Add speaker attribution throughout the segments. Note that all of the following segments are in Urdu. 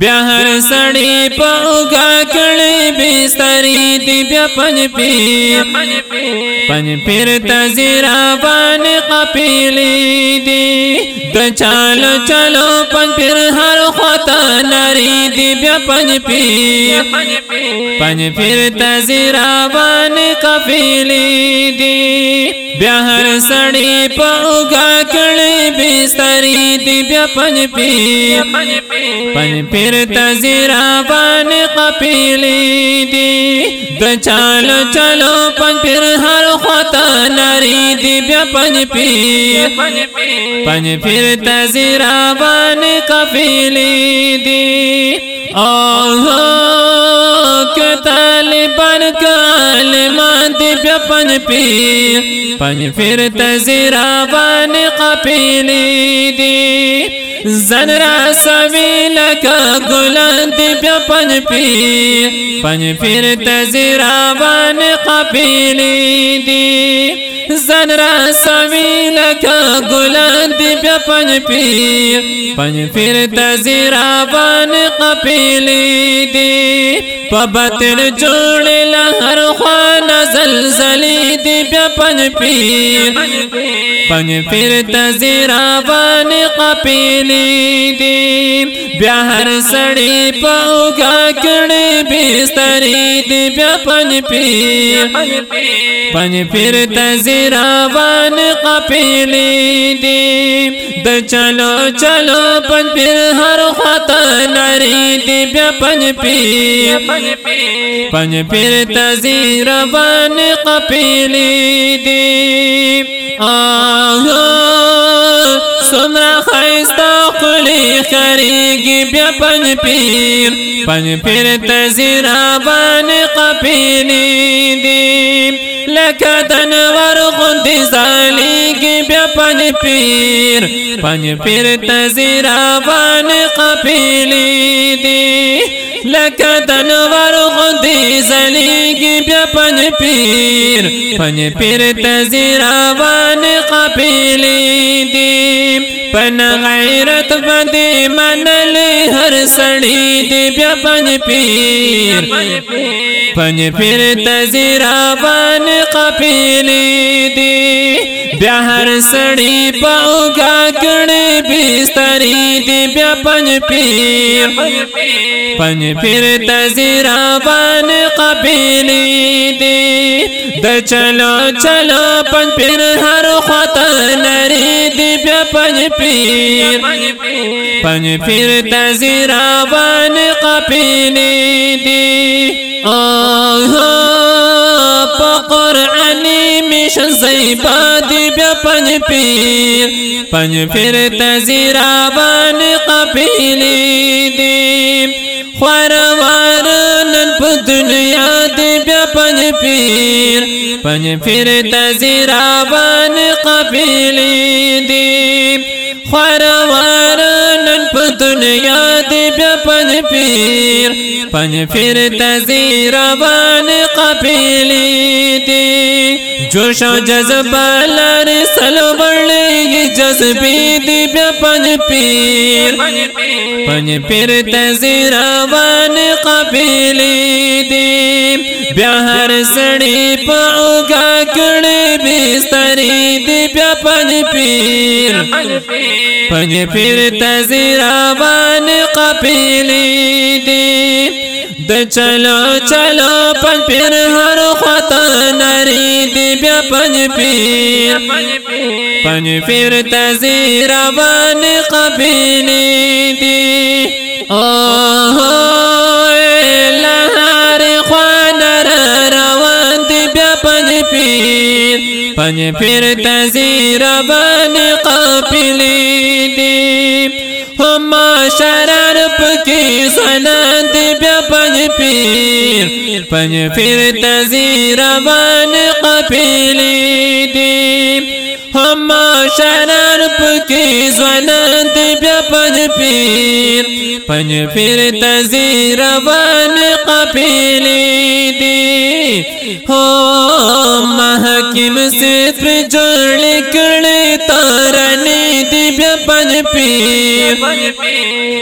Speaker 1: بیا هر سړی اوګه کړي بستری دی بیا پنج پیر۔ پنج پیر تزیرا باندې قپیلی دی د چالو چلو پنج پیر هر خطا نری دی بیا پنج پیر۔ پنج پیر۔ تزیرا باندې قپیلی دی۔ بیا هر سړی اوګه کړي بستری دی بیا پنج پیر۔ پنج پیر پیر تزیرا بان قپیلی دی۔ د چالو چلو پن پیر ہر خطا نری دی۔ بیا پن پیر پن پیر تزیرا بان قپیلی دی۔ اوہ کہ طالبان کالمان دی۔ بیا پن پیر پن پیر تزیرا بان قپیلی دی۔ زن را سوی لکا گلان دی بیا پنج پیر. پنج پیر تزیرا بان قبیلی دی. زن را سوی لکا گلان دی بیا پنج پیر. پنج پیر تزیرا بان قبیلی دی. پا بطر جوڑ لہر خوان زلزلی دی بیا پنج پیر. پنج پیر تزیرا بان قبیلی دی. بیا ہر سڑی پاؤگا کڑی بستری دی بیا پنج پیر. پنج پیر تزیرا بان قپیلی دی د چلو چلو پن پیر ہر خطا نری دی بیا پن پیر پن پیر تزی روان قپیلی دی سمرا خیستا قلی خریگی بیا پن پیر پن پیر تزیرا بان قبیلی دی لکا تنور غندی زالیگی بیا پن پیر پن پیر تزیرا بان قبیلی دی لکا تنور غندی زالیگی بیا پنج پیر پنج پیر تزیرا بان قبیلی دی پن غیرت بدی منلی ہر سڑی دی بیا پنج پیر. پنج پیر تزیرا بان قبیلی دی بیا ہر سڑی پاؤگا کڑی بستری دی بیا پنج پیر. پنج پیر تزیرا بان قبیلی دی د چلو چلو پنج پیر ہر خطا نری دی بیا پنج پیر پنج پیر تزیرا بان قبیلی دی قرآنی مشن زیبا دی بیا پنج پیر پنج پیر تزیرا بان قبیلی دی خوروار نن پا دنیا دی بیا پنج پیر پنج پیر تزیرا بان قبیلی دی۔ خوروار نن پا دنیا دی بیا پنج پیر پنج پیر تزیرا بان قبیلی دی۔ جوش و جذبہ لار سلو بڑی جذبی دی بیا پنج پیر۔ پنج پیر تزیرا بان قبیلی دی بیا ہر سڑی پاؤگا کڑی بستری دی بیا پنج پیر۔ پنج پیر تزیرا بان قبیلی دی د چلو چلو پنج پیر ہر خطا نری دی بیا پنج پیر. پنج پیر تزیرا بان قبیلی دی. لہر خوان روان دی بیا پنج پیر. پنج پیر تزیرا بان قبیلی دی. ہم شرار پکی سنان دی بیا پنج پیر. پنج پیر تزیرا بان قبیلی دی ہم شرار پکی سنان دی بیا پنج پیر. پنج پیر تزیرا بان قبیلی دی ہو محکم سے پر جوڑ کڑے تارنے بیا پنج پیر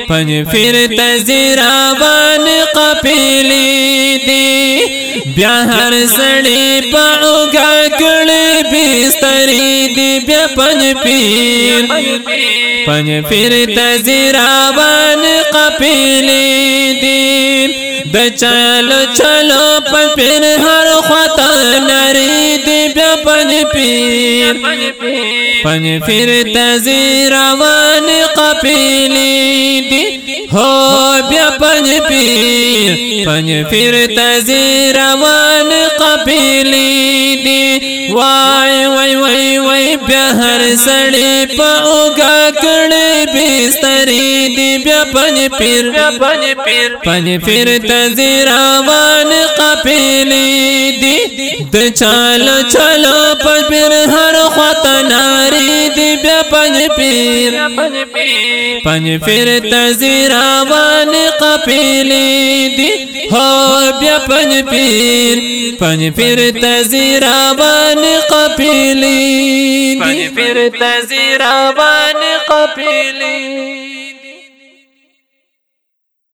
Speaker 1: پنج پیر تزیرابان قپیلی دی بیا ہر سڑی پاؤگا کڑی بستری دی بیا پنج پیر پنج پیر تزیرابان قپیلی دی د چلو چلو پر پیر ہر خطا نری پیر۔ پنج پیر تزیر وان قپیلی دی۔ ہو بیا پنج پیر۔ پنج پیر تزیر وان قپیلی دی۔ وای وای وای وای بیا ہر سڑی پاؤگا کڑی بستری دی بیا پنج پیر پنج پیر پنج تزیر وان قپیلی دی۔ دچال چلو چالو پر پیر پنج پیر پنج پیر تزیر وان قپیلی دی، ہو بیا پنج پیر پنج پیر تزیر وان قپیلی پنج پیر تزیر وان قپیلی